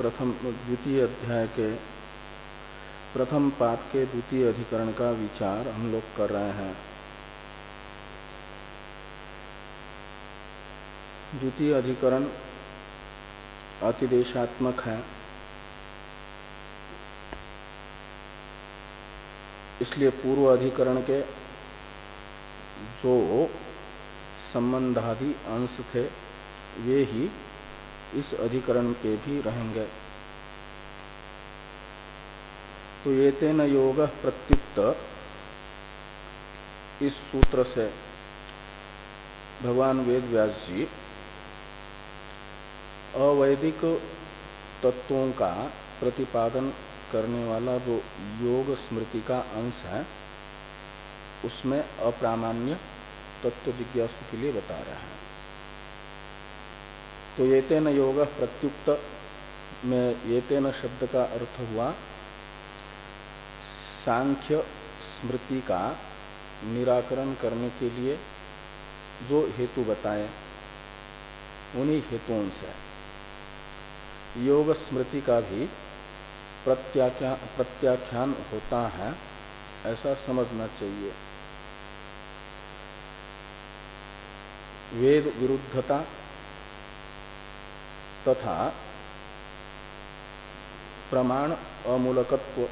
प्रथम द्वितीय अध्याय के प्रथम पाठ के द्वितीय अधिकरण का विचार हम लोग कर रहे हैं। द्वितीय अधिकरण अतिदेशात्मक है। इसलिए पूर्व अधिकरण के जो संबंधादि अंश थे वे ही इस अधिकरण के भी रहेंगे। तो ये तेन योग प्रत्युक्त इस सूत्र से। भगवान वेद व्यास जी, अवैदिक तत्वों का प्रतिपादन करने वाला जो योग स्मृति का अंश है, उसमें अप्रामाण्य तत्व जिज्ञासु के लिए बता रहे हैं। तो ये तेन योग प्रत्युक्त में ये तेन शब्द का अर्थ हुआ सांख्य स्मृति का निराकरण करने के लिए जो हेतु बताए उन्हीं हेतुओं से। योग स्मृति का भी प्रत्याख्या, प्रत्याख्यान होता है ऐसा समझना चाहिए। वेद विरुद्धता तथा प्रमाण अमूलकत्व,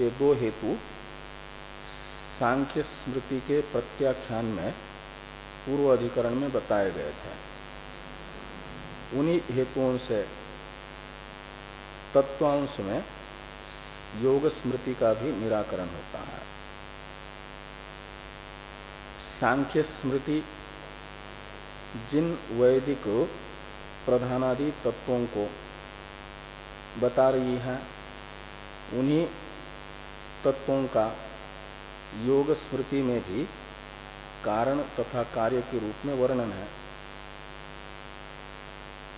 ये दो हेतु सांख्य स्मृति के प्रत्याख्यान में पूर्व अधिकरण में बताए गए थे। उन्हीं हेतुओं से, तत्वांश में योग स्मृति का भी निराकरण होता है। सांख्य स्मृति जिन वैदिक प्रधानादि तत्वों को बता रही है, उन्हीं तत्वों का योग स्मृति में भी कारण तथा कार्य के रूप में वर्णन है।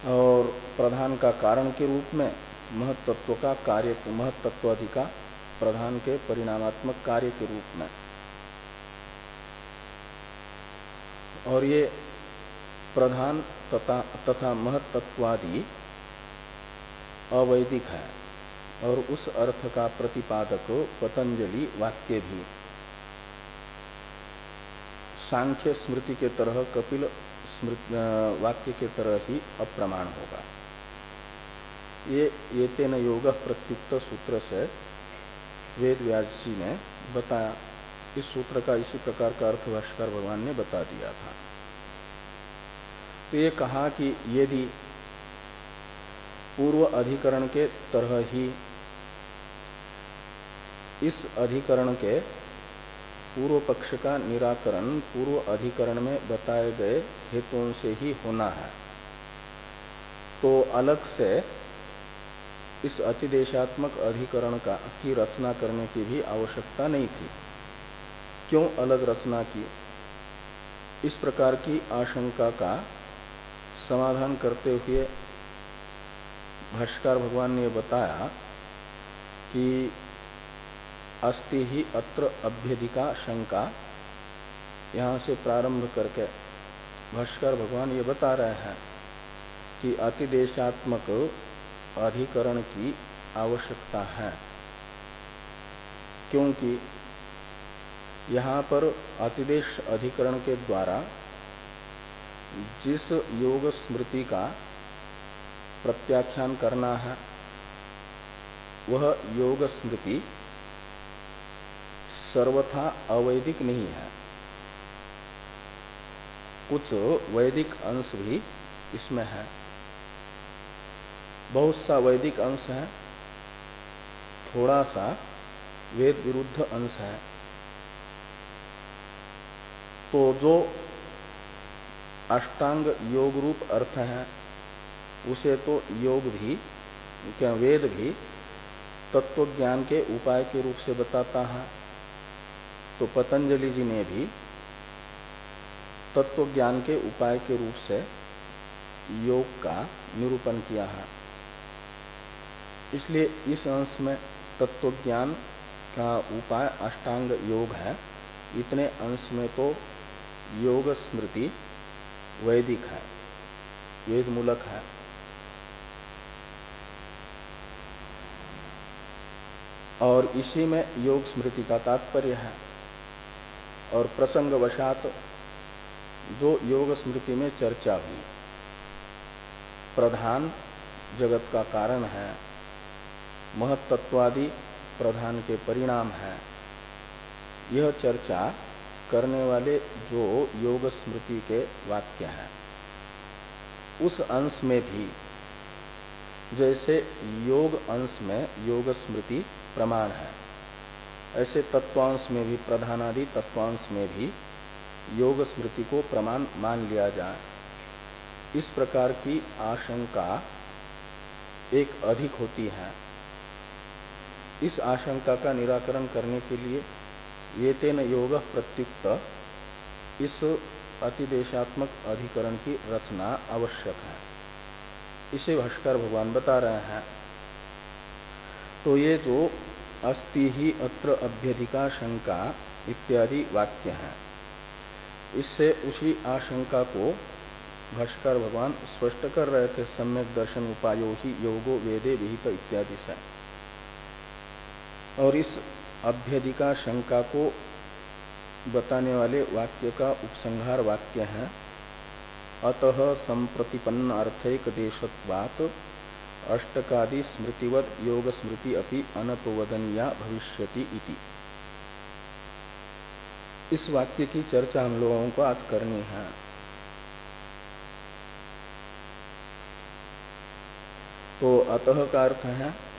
और प्रधान का कारण के रूप में महत्त्व का कार्य महत्त्वादि का प्रधान के परिणामात्मक कार्य के रूप में। और ये प्रधान तथा महत्त्वादि अवैदिक है। और उस अर्थ का प्रतिपादक पतंजलि वाक्य भी। सांख्य स्मृति के तरह, कपिल वाक्य के तरह ही अप्रमाण होगा। ये ये तेन योग प्रत्युक्त सूत्र से वेद व्यास जी ने बताया इस सूत्र का इसी प्रकार का अर्थ भाष्कर भगवान ने बता दिया था। तो ये कहा कि यदि पूर्व अधिकरण के तरह ही इस अधिकरण के पूर्व पक्ष का निराकरण पूर्व अधिकरण में बताए गए हेतुओं से ही होना है तो अलग से इस अतिदेशात्मक अधिकरण का, की रचना करने की भी आवश्यकता नहीं थी। क्यों अलग रचना की? इस प्रकार की आशंका का समाधान करते हुए भाष्कर भगवान ने बताया कि अस्ति ही अत्र अभ्यधिका शंका। यहाँ से प्रारंभ करके भाष्कर भगवान ये बता रहे हैं कि अतिदेशात्मक अधिकरण की आवश्यकता है, क्योंकि यहाँ पर अतिदेश अधिकरण के द्वारा जिस योग स्मृति का प्रत्याख्यान करना है, वह योग स्मृति सर्वथा अवैदिक नहीं है। कुछ वैदिक अंश भी इसमें है। बहुत सा वैदिक अंश है, थोड़ा सा वेद विरुद्ध अंश है। तो जो अष्टांग योग रूप अर्थ है। उसे तो योग भी, क्या वेद भी तत्व ज्ञान के उपाय के रूप से बताता है। तो पतंजलि जी ने भी तत्व ज्ञान के उपाय के रूप से योग का निरूपण किया है। इसलिए इस अंश में तत्व ज्ञान का उपाय अष्टांग योग है। इतने अंश में तो योग स्मृति वैदिक है, वेद मूलक है। और इसी में योग स्मृति का तात्पर्य है। और प्रसंग वशात जो योग स्मृति में चर्चा हुई, प्रधान जगत का कारण है महत्त्वादि प्रधान के परिणाम है, यह चर्चा करने वाले जो योग स्मृति के वाक्य हैं। उस अंश में भी, जैसे योग अंश में योग स्मृति प्रमाण है, ऐसे तत्वांश में भी, प्रधानादि तत्वांश में भी योग स्मृति को प्रमाण मान लिया जाए। इस प्रकार की आशंका एक अधिक होती है। इस आशंका का निराकरण करने के लिए ये तेन योग प्रत्युक्त। इस अतिदेशात्मक अधिकरण की रचना आवश्यक है। इसे भाष्कर भगवान बता रहे हैं। तो ये जो अस्ति ही अत्र अभ्यधिका शंका इत्यादि वाक्य हैं, इससे उसी आशंका को भाष्कर भगवान स्पष्ट कर रहे थे, सम्यक दर्शन उपायो ही योगो वेदे विहित इत्यादि से। और इस अभ्यधिका शंका को बताने वाले वाक्य का उपसंहार वाक्य है। अतः संप्रतिपन्न अर्थैक देशत्वात अष्टकादि स्मृतिवत योग स्मृति अपनी अनतोवदनिया भविष्यति इति। इस वाक्य की चर्चा हम लोगों को आज करनी है। तो अतः का अर्थ है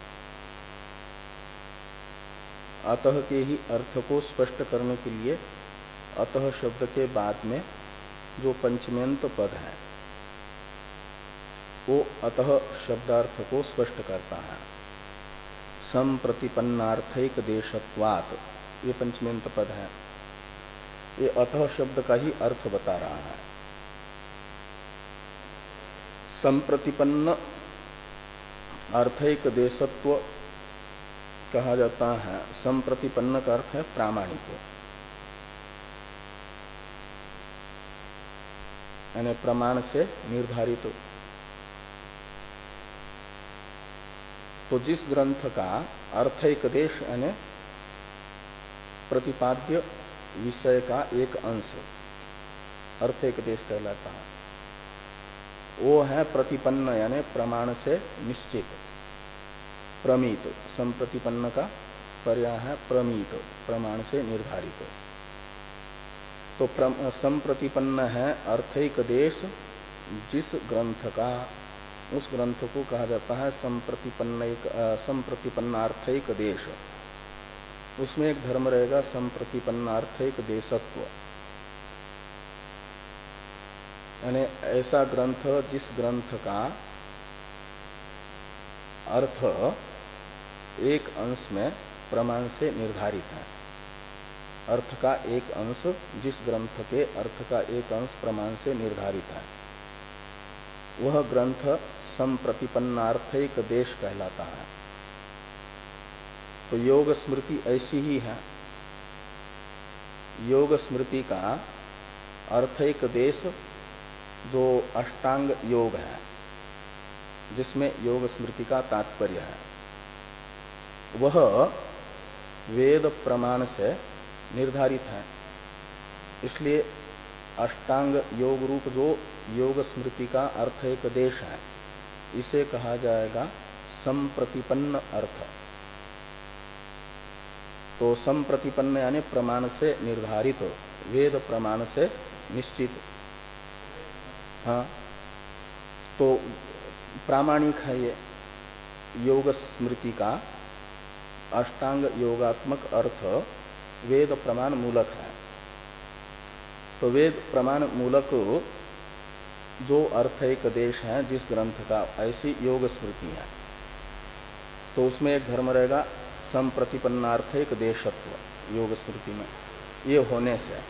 अतः के ही अर्थ को स्पष्ट करने के लिए अतः शब्द के बाद में जो पंचमेंत पद है, वो अतः शब्दार्थ को स्पष्ट करता है। संप्रतिपन्नार्थिक देशत्वात, ये पंचमेंत पद है। ये अतः शब्द का ही अर्थ बता रहा है। संप्रतिपन्न अर्थैक देशत्व कहा जाता है, संप्रतिपन्न का अर्थ है प्रामाणिक। यानी प्रमाण से निर्धारित। तो जिस ग्रंथ का अर्थैक देश यानी प्रतिपाद्य विषय का एक अंश अर्थैक देश कहलाता है, वो है प्रतिपन्न यानी प्रमाण से निश्चित। प्रमीत, संप्रतिपन्न का पर्याय है प्रमित, प्रमाण से निर्धारित। तो संप्रतिपन्न है अर्थैक देश, जिस ग्रंथ का, उस ग्रंथ को कहा जाता है संप्रतिपन्न संप्रतिपन्नार्थक देश। उसमें एक धर्म रहेगा संप्रतिपन्नार्थक देशत्व। यानी ऐसा ग्रंथ, जिस ग्रंथ का अर्थ एक अंश में प्रमाण से निर्धारित है। अर्थ का एक अंश, जिस ग्रंथ के अर्थ का एक अंश प्रमाण से निर्धारित है। वह ग्रंथ संप्रतिपन्नार्थिक देश कहलाता है। तो योग स्मृति ऐसी ही है। योग स्मृति का अर्थिक देश जो अष्टांग योग है, जिसमें योग स्मृति का तात्पर्य है। वह वेद प्रमाण से निर्धारित है। इसलिए अष्टांग योग रूप जो योग स्मृति का अर्थ एक देश है, इसे कहा जाएगा संप्रतिपन्न अर्थ। तो संप्रतिपन्न यानी प्रमाण से निर्धारित, वेद प्रमाण से निश्चित। हाँ तो प्रामाणिक है ये योग स्मृति का अष्टांग योगात्मक अर्थ वेद प्रमाण मूलक है। तो वेद प्रमाण मूलक जो अर्थ एक देश है जिस ग्रंथ का ऐसी योग स्मृति है। तो उसमें एक धर्म रहेगा संप्रतिपन्नार्थ एक देशत्व योग स्मृति में। ये होने से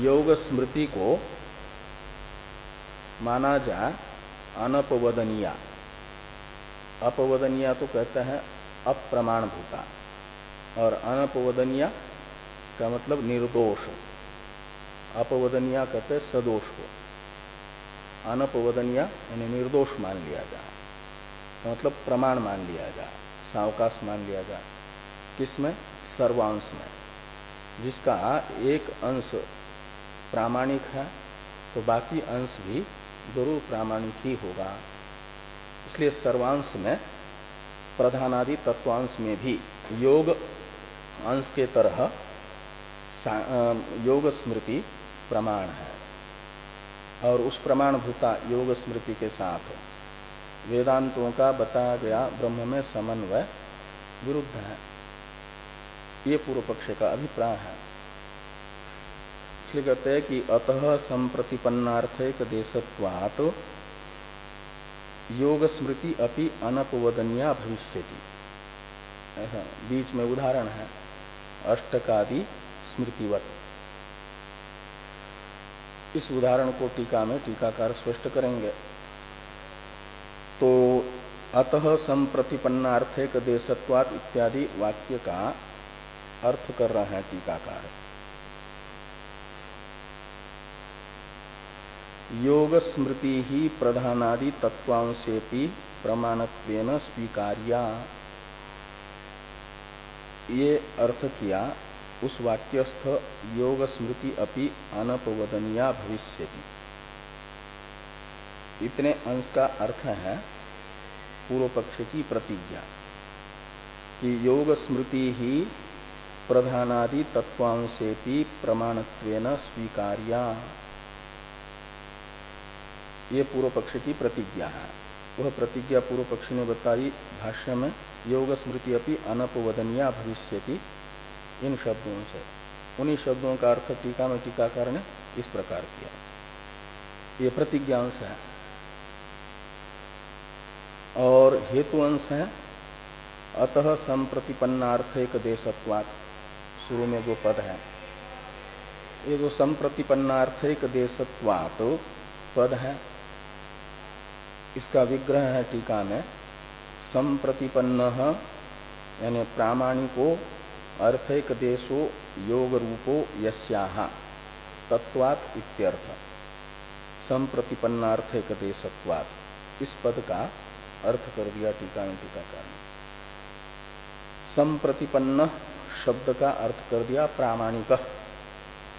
योग स्मृति को माना जाए अनपवदनिया। अपवदनिया तो कहते हैं अप्रमाण भूता और अनपवदनिया का मतलब निर्दोष। अपवदनिया कहते सदोष को। अनपवदनिया यानी निर्दोष मान लिया जाए का मतलब प्रमाण मान लिया जाए सावकाश मान लिया जाए किसमें? सर्वांश में जिसका एक अंश प्रामाणिक है तो बाकी अंश भी ज़रूर प्रामाणिक ही होगा। इसलिए सर्वांश में प्रधानादि तत्वांश में भी योग अंश के तरह योग स्मृति प्रमाण है। और उस प्रमाण भूता योग स्मृति के साथ वेदांतों का बताया गया ब्रह्म में समन्वय विरुद्ध है। ये पूर्व पक्ष का अभिप्राय है। इसलिए कहते हैं कि अतः संप्रतिपन्नार्थक देशत्वात योग स्मृति अपनी अनपवदनिया भविष्य बीच में उदाहरण है, अष्टकादि स्मृतिवत। इस उदाहरण को टीका में टीकाकार स्पष्ट करेंगे। तो अतः संप्रतिपन्नार्थक देशत्वात इत्यादि वाक्य का अर्थ कर रहे हैं टीकाकार। योग स्मृति ही प्रधानादि तत्वांशेपी प्रमाणत्वेन स्वीकार्या। ये अर्थ किया, उस वाक्यस्थ योग स्मृति अपि अनपवदनिया भविष्य इतने अंश का अर्थ है पूर्व पक्ष की प्रतिज्ञा कि योग स्मृति ही प्रधानादि तत्वांशेपी प्रमाणत्वेन स्वीकार्या। ये पूर्व पक्ष की प्रतिज्ञा है। वह प्रतिज्ञा पूर्व पक्षी ने बताई भाष्य में, योग स्मृति अपनी अनपवदनिया भविष्य इन शब्दों से। उन्हीं शब्दों का अर्थ टीका में टीकाकार ने इस प्रकार किया। ये प्रतिज्ञा अंश है। और हेतु अंश है, अतः संप्रतिपन्नार्थक देशत्वात। शुरू में जो पद है, ये जो संप्रतिपन्नार्थक देशत्वात पद है इसका विग्रह है टीका में, संप्रतिपन्न, यानी प्रामाणिको अर्थक देशो योग रूपो तत्वात इत्यर्थ। संप्रतिपन्नार्थक देशत्वात इस पद का अर्थ कर दिया टीका में टीकाकार संप्रतिपन्न शब्द का अर्थ कर दिया प्रामाणिक,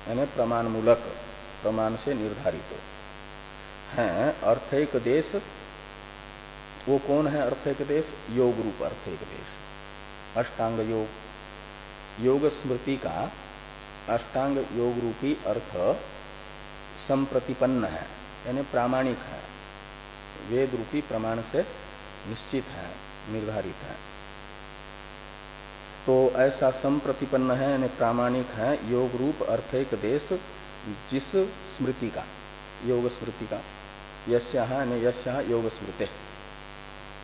यानी प्रमाणमूलक, प्रमाण से निर्धारित। है अर्थक देश वो कौन है अर्थ एक देश योग रूप अर्थ एक देश अष्टांग योग। योग स्मृति का अष्टांग योग रूपी अर्थ संप्रतिपन्न है, यानी प्रामाणिक है। वेद रूपी प्रमाण से निश्चित है, निर्धारित है। तो ऐसा संप्रतिपन्न है, यानी प्रामाणिक है योग रूप अर्थ एक देश जिस स्मृति का, योग स्मृति का। यश्या यानी यश्या योग स्मृति।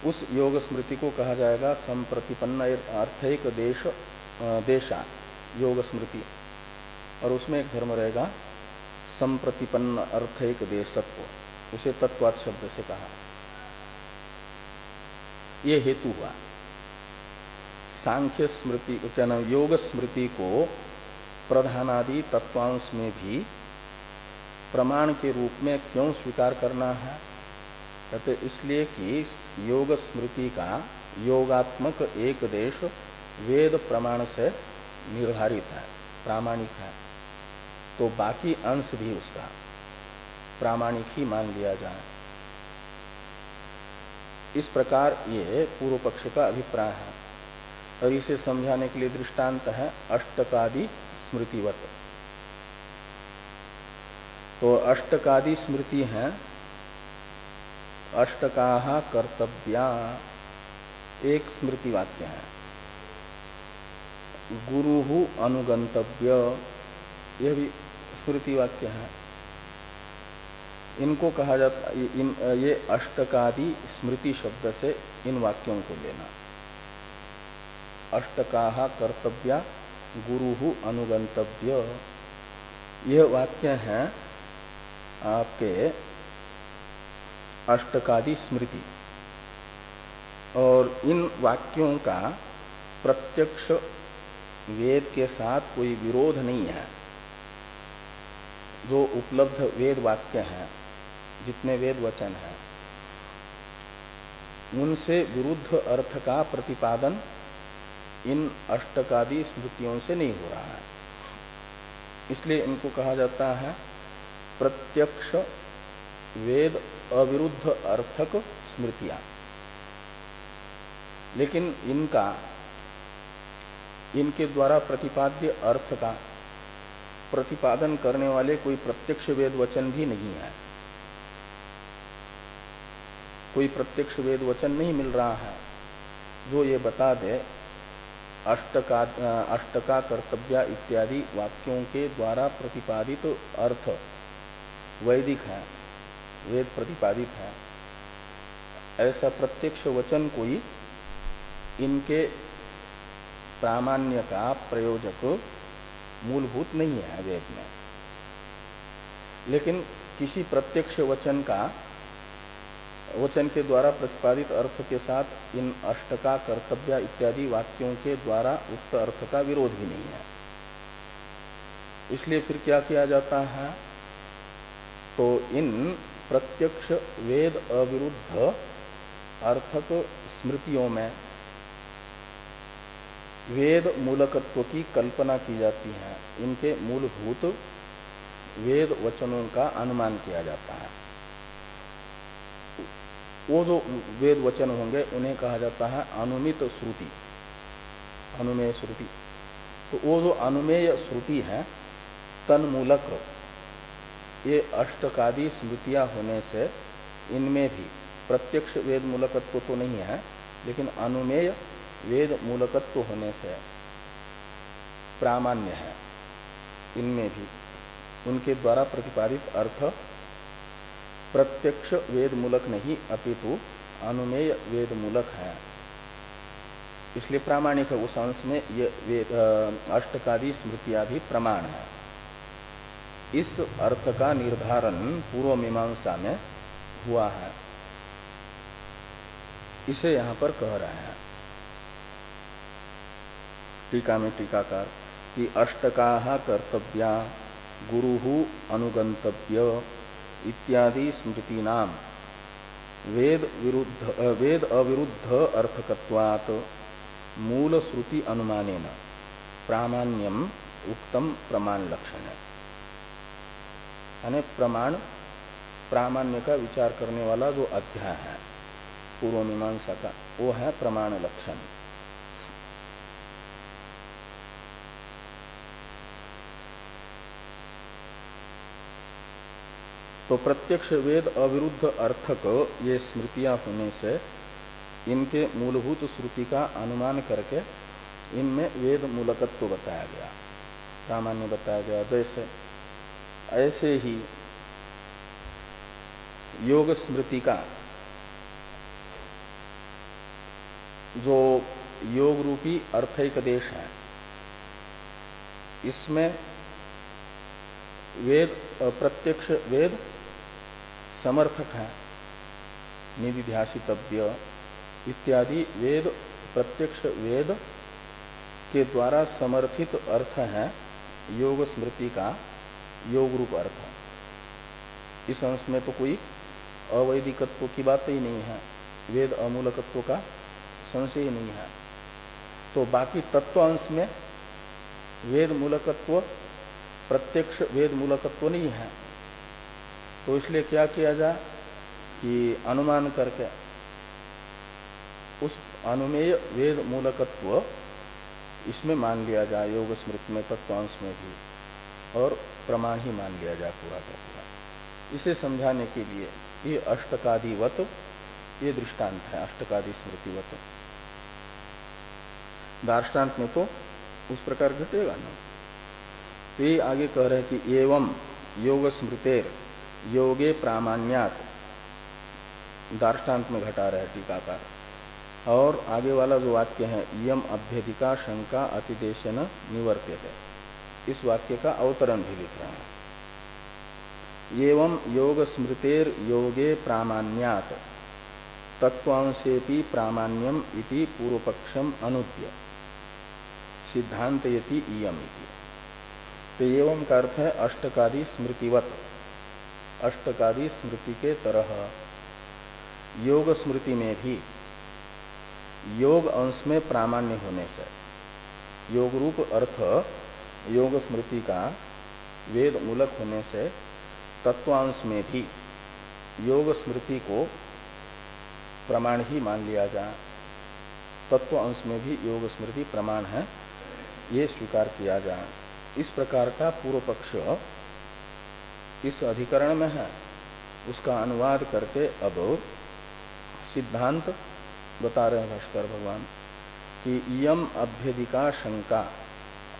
उस योग स्मृति को कहा जाएगा संप्रतिपन्न अर्थक देश देशा, योग स्मृति। और उसमें एक धर्म रहेगा संप्रतिपन्न अर्थक देशत्व। उसे तत्वात शब्द से कहा। यह हेतु हुआ। सांख्य स्मृति, क्या नाम, योग स्मृति को प्रधानादि तत्वांश में भी प्रमाण के रूप में क्यों स्वीकार करना है? कहते इसलिए कि योग स्मृति का योगात्मक एक देश वेद प्रमाण से निर्धारित है, प्रामाणिक है। तो बाकी अंश भी उसका प्रामाणिक ही मान लिया जाए। इस प्रकार ये पूर्व पक्ष का अभिप्राय है। और इसे समझाने के लिए दृष्टांत है अष्टकादि स्मृतिवत। तो अष्टकादि स्मृति है अष्टका कर्तव्या। एक स्मृति वाक्य है। गुरु अनुगंतव्य यह भी स्मृति वाक्य है। इनको कहा जाता इन, ये अष्टकादि स्मृति शब्द से इन वाक्यों को लेना। अष्टका कर्तव्या, गुरु अनुगंतव्य यह वाक्य है आपके अष्टकादि स्मृति। और इन वाक्यों का प्रत्यक्ष वेद के साथ कोई विरोध नहीं है। जो उपलब्ध वेद वाक्य हैं, जितने वेद वचन हैं, उनसे विरुद्ध अर्थ का प्रतिपादन इन अष्टकादि स्मृतियों से नहीं हो रहा है। इसलिए इनको कहा जाता है प्रत्यक्ष वेद अविरुद्ध अर्थक स्मृतियाँ। लेकिन इनका, इनके द्वारा प्रतिपाद्य अर्थ का प्रतिपादन करने वाले कोई प्रत्यक्ष वेद वचन भी नहीं है। कोई प्रत्यक्ष वेद वचन नहीं मिल रहा है। जो ये बता दे, अष्टका अष्टका कर्तव्य इत्यादि वाक्यों के द्वारा प्रतिपादित तो अर्थ वैदिक है। वेद प्रतिपादित है। ऐसा प्रत्यक्ष वचन कोई इनके प्रामाण्य का प्रयोजक मूलभूत नहीं है वेद में। लेकिन किसी प्रत्यक्ष वचन का, वचन के द्वारा प्रतिपादित अर्थ के साथ इन अष्टका, कर्तव्य इत्यादि वाक्यों के द्वारा उक्त अर्थ का विरोध भी नहीं है। इसलिए फिर क्या किया जाता है? तो इन प्रत्यक्ष वेद अविरुद्ध अर्थक स्मृतियों में वेद मूलकत्व की कल्पना की जाती है। इनके मूलभूत वेद वचनों का अनुमान किया जाता है। वो जो वेद वचन होंगे, उन्हें कहा जाता है अनुमित श्रुति। अनुमेय श्रुति। तो वो जो अनुमेय श्रुति है, तन्मूलक ये अष्टकादि स्मृतियाँ होने से इनमें भी प्रत्यक्ष वेद मूलकत्व तो नहीं है, लेकिन अनुमेय वेद मूलकत्व होने से प्रामाण्य है। इनमें भी उनके द्वारा प्रतिपादित अर्थ प्रत्यक्ष वेद मूलक नहीं, अपितु अनुमेय वेद मूलक है। इसलिए प्रामाणिक है, उस अंश में ये वेद अष्टकादि स्मृतियाँ भी प्रमाण है। इस अर्थ का निर्धारण पूर्व मीमांसा में हुआ है। इसे यहाँ पर कह रहे हैं। टीका में टीकाकार कि अष्टका कर्तव्या, गुरु अनुगंतव्य इत्यादि स्मृति नाम वेद विरुद्ध, वेद अविरुद्ध अर्थकत्वात् मूल श्रुति अनुमान प्रामाण्यम उक्तम प्रमाण लक्षण है प्रमाण, प्रामाण्य का विचार करने वाला जो अध्याय है, पूर्व मीमांसा का, वो है प्रमाण लक्षण। तो प्रत्यक्ष वेद अविरुद्ध अर्थक ये स्मृतियाँ होने से इनके मूलभूत श्रुति का अनुमान करके इनमें वेद मूलकत्व बताया गया। सामान्य बताया गया, जैसे ऐसे ही योग स्मृति का जो योग रूपी अर्थक देश है, इसमें वेद, प्रत्यक्ष वेद समर्थक है, निधिध्यासितव्य इत्यादि वेद, प्रत्यक्ष वेद के द्वारा समर्थित अर्थ है योग स्मृति का। योग रूप अर्थ है। इस अंश में तो कोई अवैदिकत्व की बात ही नहीं है। वेद अमूलकत्व का संशय नहीं है। तो बाकी तत्व अंश में वेद मूलकत्व, प्रत्यक्ष वेद मूलकत्व नहीं है। तो इसलिए क्या किया जाए कि अनुमान करके उस अनुमेय वेद मूलकत्व इसमें मान लिया जाए, योग स्मृति में तत्वांश में भी। और प्रमाण ही मान लिया जाए पूरा का पूरा इसे समझाने के लिए ये अष्टकादिवत, ये दृष्टांत है, अष्टकादि स्मृतिवत। दार्ष्टान्त में तो उस प्रकार घटेगा ना। तो ये आगे कह रहे हैं कि एवं योग स्मृतेर योगे प्रामाण्यात। दार्ष्टान्त में घटा रहे टीकाकार। और आगे वाला जो वाक्य है, यम अभ्यधिका शंका अतिदेशन निवर्त्य है इस वाक्य का अवतरण भी लिख रहे हैं। एवं योग स्मृतेर योगे प्रामाण्यात तत्वांशेपि प्रामाण्यम इति पूर्वपक्षम अनुद्य सिद्धांत यति इयम तो एवं का अर्थ है अष्टकादि स्मृतिवत, अष्टकादि स्मृति के तरह। योग स्मृति में भी योग अंश में प्रामाण्य होने से योग रूप अर्थ योग स्मृति का वेद मूलक होने से तत्वांश में भी योग स्मृति को प्रमाण ही मान लिया जाए तत्व अंश में भी योग स्मृति प्रमाण है, ये स्वीकार किया जाए इस प्रकार का पूर्व पक्ष इस अधिकरण में है। उसका अनुवाद करके अब सिद्धांत बता रहे हैं भास्कर भगवान कि यम अभ्यधिका शंका।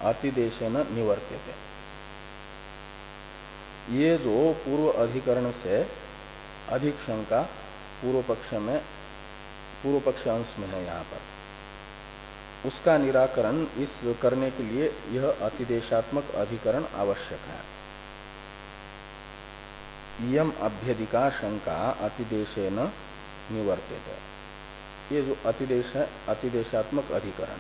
अतिदेशन निवर्त्य ये जो पूर्व अधिकरण से अधिक शंका पूर्व पक्ष में, पूर्व पक्ष अंश में है यहाँ पर। उसका निराकरण इस करने के लिए यह अतिदेशात्मक अधिकरण आवश्यक है। यम अभ्यधिका शंका अतिदेशे निवर्तित ये जो अतिदेश है, अतिदेशात्मक अधिकरण।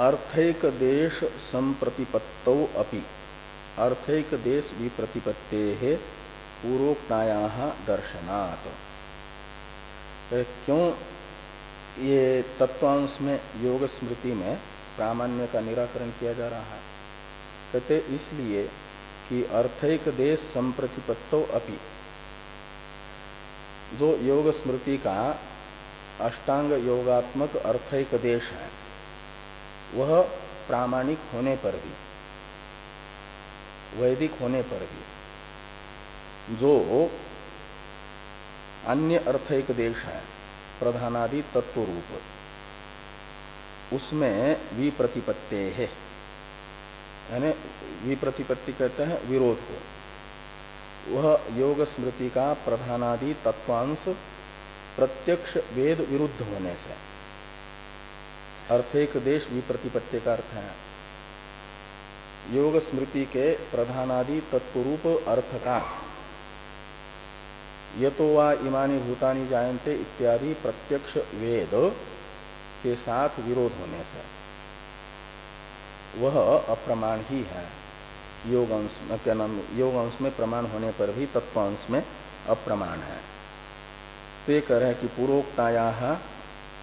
अर्थैक देश संप्रतिपत्तौ अपि। अर्थैक देश विप्रतिपत्ते पूर्वोक्ताया दर्शनात्। क्यों ये तत्वांश में योग स्मृति में प्रामाण्य का निराकरण किया जा रहा है? कहते इसलिए कि अर्थैक देश संप्रतिपत्तो अपि। जो योग स्मृति का अष्टांग योगात्मक अर्थैक देश है वह प्रामाणिक होने पर भी, वैदिक होने पर भी, जो अन्य अर्थ एक देश है, प्रधानादि तत्व रूप उसमें विप्रतिपत्ते है। यानी विप्रतिपत्ति कहते हैं, विरोध को। वह योग स्मृति का प्रधानादि तत्वांश प्रत्यक्ष वेद विरुद्ध होने से। अर्थेक देश विप्रतिपत्ति का अर्थ है। योग स्मृति के प्रधानादि तत्वरूप अर्थ का। यतो वा इमानी भूतानी जायन्ते इत्यादि प्रत्यक्ष वेद के साथ विरोध होने से। वह अप्रमाण ही है। योग अंश क्या नाम, योग अंश में प्रमाण होने पर भी तत्वांश में अप्रमाण है। तो ये कह रहे हैं कि पूर्वोक्ताया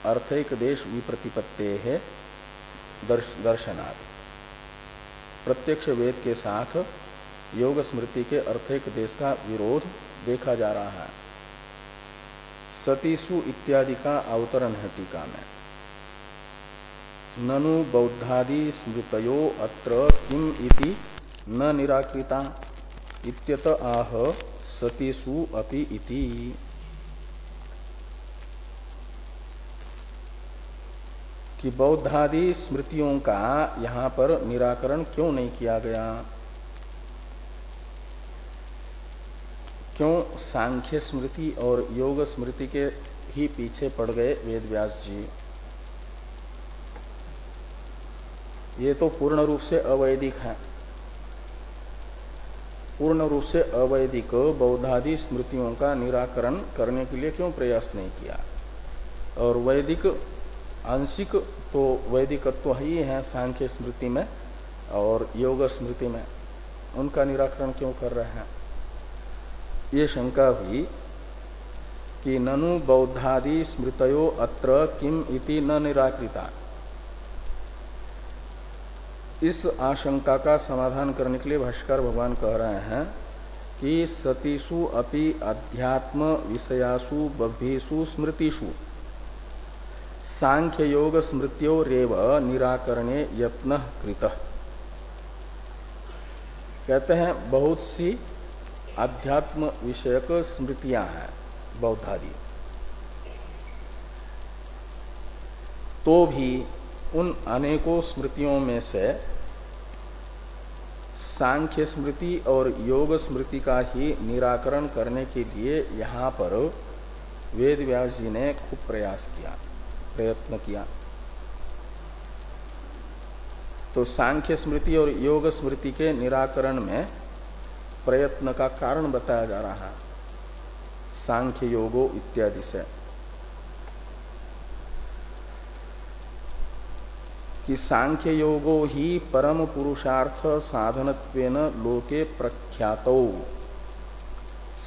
अर्थैक देश विप्रतिपत्ते है दर्श, दर्शनार्थ प्रत्यक्ष वेद के साथ योग स्मृति के अर्थैक देश का विरोध देखा जा रहा है। सतीसु इत्यादि का अवतरण है टीका में। ननु बौद्धादि स्मृतयो अत्र किम इति न निराकृता। इत्यत आह सतीसु अपि इति। कि बौद्धादि स्मृतियों का यहाँ पर निराकरण क्यों नहीं किया गया? क्यों सांख्य स्मृति और योग स्मृति के ही पीछे पड़ गए वेद व्यास जी? ये तो पूर्ण रूप से अवैदिक है। पूर्ण रूप से अवैदिक बौद्धादि स्मृतियों का निराकरण करने के लिए क्यों प्रयास नहीं किया? और वैदिक आंशिक तो वैदिकत्व ही है सांख्य स्मृति में और योग स्मृति में। उनका निराकरण क्यों कर रहे हैं? ये शंका हुई कि ननु बौद्धादि स्मृतयो अत्र किम इति न निराकृता। इस आशंका का समाधान करने के लिए भाष्कर भगवान कह रहे हैं कि सतीसु अपि अध्यात्म विषयासु बभीसु स्मृतिषु। सांख्य योग स्मृत्यो रेव निराकरणे यत्न कृत। कहते हैं, बहुत सी अध्यात्म विषयक स्मृतियाँ हैं, बौद्धादि। तो भी उन अनेकों स्मृतियों में से सांख्य स्मृति और योग स्मृति का ही निराकरण करने के लिए यहाँ पर वेद व्यास जी ने खूब प्रयास किया। प्रयत्न किया। तो सांख्य स्मृति और योग स्मृति के निराकरण में प्रयत्न का कारण बताया जा रहा है। सांख्य योगो इत्यादि से। कि सांख्य योगो ही परम पुरुषार्थ साधनत्वेन लोके प्रख्यात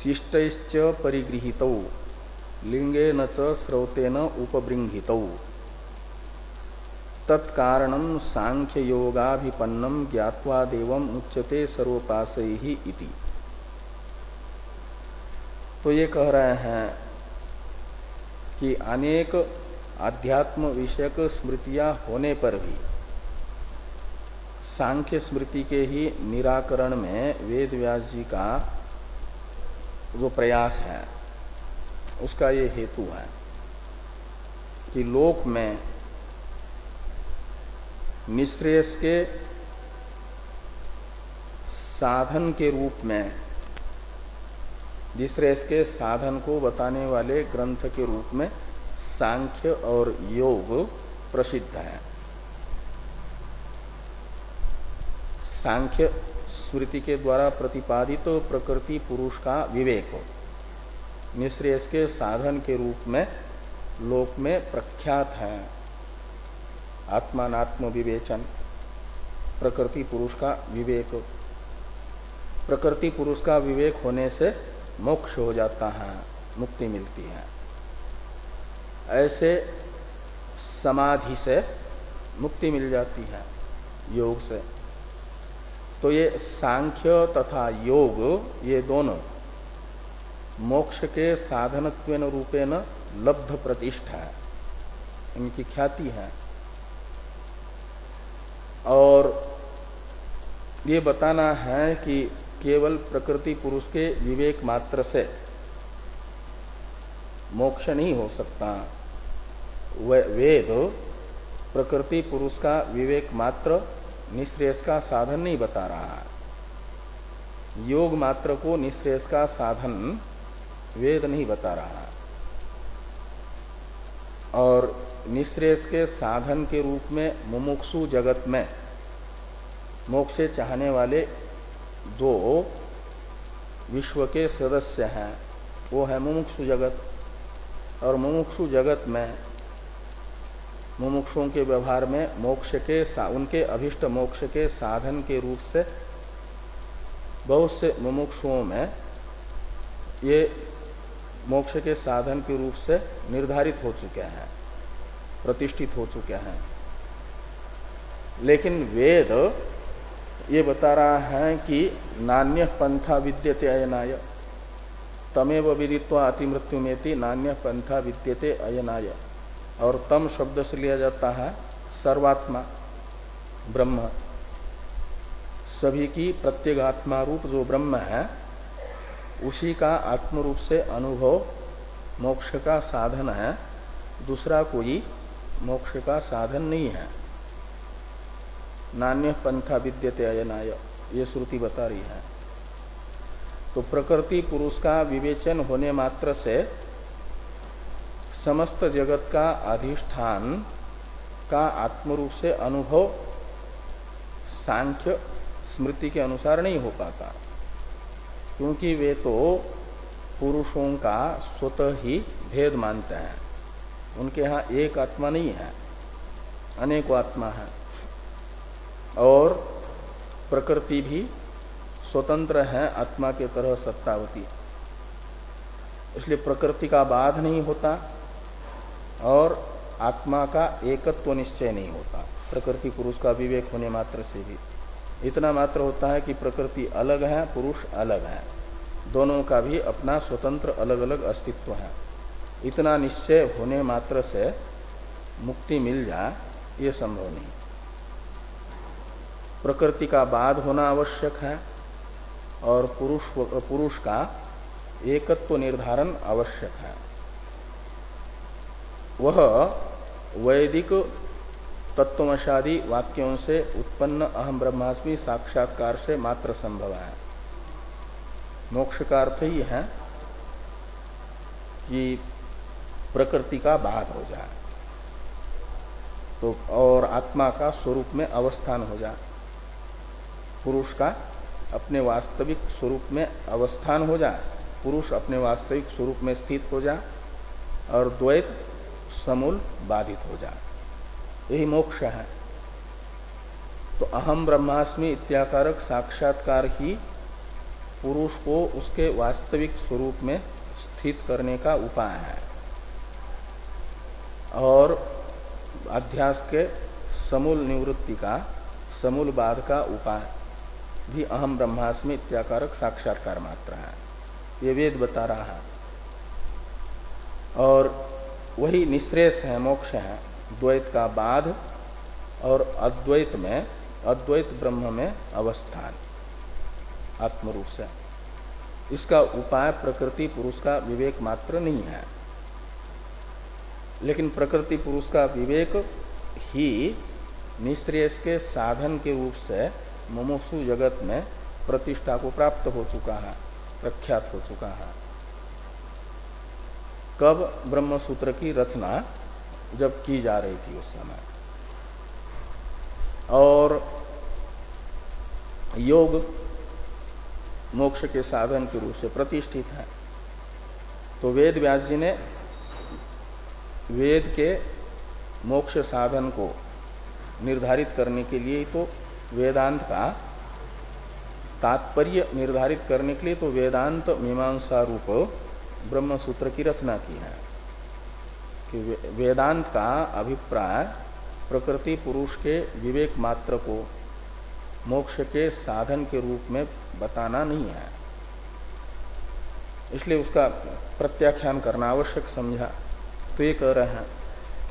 शिष्ट परिगृहित। लिंगे न स्रोतेन उपबृंहित। तत्कारणम सांख्य योगाभिपन्नम ज्ञावा देव उच्यते सर्वपाश ही इति। तो ये कह रहे हैं कि अनेक आध्यात्म विषयक स्मृतियाँ होने पर भी सांख्य स्मृति के ही निराकरण में वेद व्यास जी का जो प्रयास है। उसका ये हेतु है कि लोक में निश्रेयस के साधन के रूप में निश्रेयस के साधन को बताने वाले ग्रंथ के रूप में सांख्य और योग प्रसिद्ध है। सांख्य, स्मृति के द्वारा प्रतिपादित तो प्रकृति पुरुष का विवेक हो। निश्रेयस के साधन के रूप में लोक में प्रख्यात है। आत्मात्म विवेचन प्रकृति पुरुष का विवेक। प्रकृति पुरुष का विवेक होने से मोक्ष हो जाता है, मुक्ति मिलती है। ऐसे समाधि से मुक्ति मिल जाती है, योग से। तो ये सांख्य तथा योग, ये दोनों मोक्ष के साधनत्व रूपेण लब्ध प्रतिष्ठा है। इनकी ख्याति है। और ये बताना है कि केवल प्रकृति पुरुष के विवेक मात्र से मोक्ष नहीं हो सकता। वेद प्रकृति पुरुष का विवेक मात्र निश्रेयस का साधन नहीं बता रहा है। योग मात्र को निश्रेयस का साधन वेद नहीं बता रहा और निश्रेष के साधन के रूप में मुमुक्षु जगत में मोक्ष चाहने वाले जो विश्व के सदस्य हैं। वो है मुमुक्षु जगत और मुमुक्षु जगत में मुमुक्षुओं के व्यवहार में मोक्ष के उनके अभिष्ट मोक्ष के साधन के रूप से बहुत से मुमुक्षुओं में ये मोक्ष के साधन के रूप से निर्धारित हो चुके हैं, प्रतिष्ठित हो चुके हैं। लेकिन वेद ये बता रहा है कि नान्य पंथा विद्यते अयनाय, तमेव विदित्वा अतिमृत्यु में थी नान्य पंथा विद्यते अयनाय। और तम शब्द से लिया जाता है सर्वात्मा, ब्रह्म। सभी की प्रत्येगात्मा रूप जो ब्रह्म है उसी का आत्म रूप से अनुभव मोक्ष का साधन है। दूसरा कोई मोक्ष का साधन नहीं है। नान्य पंथा विद्यते अयनाय, ये श्रुति बता रही है। तो प्रकृति पुरुष का विवेचन होने मात्र से समस्त जगत का अधिष्ठान का आत्मरूप से अनुभव सांख्य स्मृति के अनुसार नहीं हो पाता। क्योंकि वे तो पुरुषों का स्वतः ही भेद मानते हैं। उनके यहाँ एक आत्मा नहीं है, अनेक आत्मा है। और प्रकृति भी स्वतंत्र है, आत्मा के तरह सत्ता सत्तावती। इसलिए प्रकृति का बाध नहीं होता और आत्मा का एकत्व निश्चय नहीं होता। प्रकृति पुरुष का विवेक होने मात्र से भी। इतना मात्र होता है कि प्रकृति अलग है, पुरुष अलग है। दोनों का भी अपना स्वतंत्र अलग अलग अस्तित्व है। इतना निश्चय होने मात्र से मुक्ति मिल जाए, ये संभव नहीं। प्रकृति का बाध होना आवश्यक है और पुरुष पुरुष का एकत्व निर्धारण आवश्यक है। वह वैदिक तत्वमशादी वाक्यों से उत्पन्न अहम ब्रह्मास्मि साक्षात्कार से मात्र संभव है। मोक्ष का अर्थ ही है कि प्रकृति का बाध हो जाए तो और आत्मा का स्वरूप में अवस्थान हो जाए। पुरुष का अपने वास्तविक स्वरूप में अवस्थान हो जाए, पुरुष अपने वास्तविक स्वरूप में स्थित हो जाए, और द्वैत समूल बाधित हो जाए। यही मोक्ष है। तो अहम ब्रह्मास्मि इत्याकारक साक्षात्कार ही पुरुष को उसके वास्तविक स्वरूप में स्थित करने का उपाय है। और अध्यास के समूल निवृत्ति का, समूल बाध का उपाय भी अहम ब्रह्मास्मि इत्याकारक साक्षात्कार मात्र है। ये वेद बता रहा है। और वही निश्रेष है, मोक्ष है। द्वैत का बाध और अद्वैत में, अद्वैत ब्रह्म में अवस्थान, आत्मरूप से। इसका उपाय प्रकृति पुरुष का विवेक मात्र नहीं है। लेकिन प्रकृति पुरुष का विवेक ही निश्रेयस के साधन के रूप से मुमुक्षु जगत में प्रतिष्ठा को प्राप्त हो चुका है, प्रख्यात हो चुका है। कब ब्रह्म सूत्र की रचना जब की जा रही थी उस समय। और योग मोक्ष के साधन के रूप से प्रतिष्ठित है। तो वेद व्यास जी ने वेद के मोक्ष साधन को निर्धारित करने के लिए तो वेदांत का तात्पर्य निर्धारित करने के लिए तो वेदांत मीमांसा रूप ब्रह्म सूत्र की रचना की है। कि वेदांत का अभिप्राय प्रकृति पुरुष के विवेक मात्र को मोक्ष के साधन के रूप में बताना नहीं है। इसलिए उसका प्रत्याख्यान करना आवश्यक, समझा। तो ये कह रहे हैं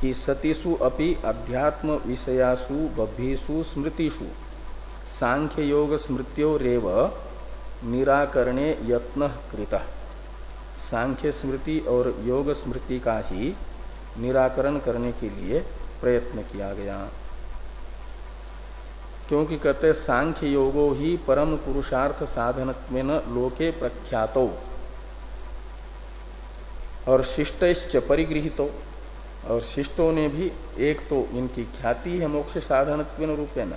कि सतीसु अपि अध्यात्म विषयासु बभीसु स्मृतिषु, सांख्य योग स्मृत्यो रेव निराकरणे यत्न कृत। सांख्य स्मृति और योग स्मृति का ही निराकरण करने के लिए प्रयत्न किया गया। क्योंकि कहते सांख्य योगो ही परम पुरुषार्थ साधन लोके प्रख्यातो। और शिष्ट परिगृहित। और शिष्टों ने भी एक तो इनकी ख्याति है मोक्ष साधन रूपेण।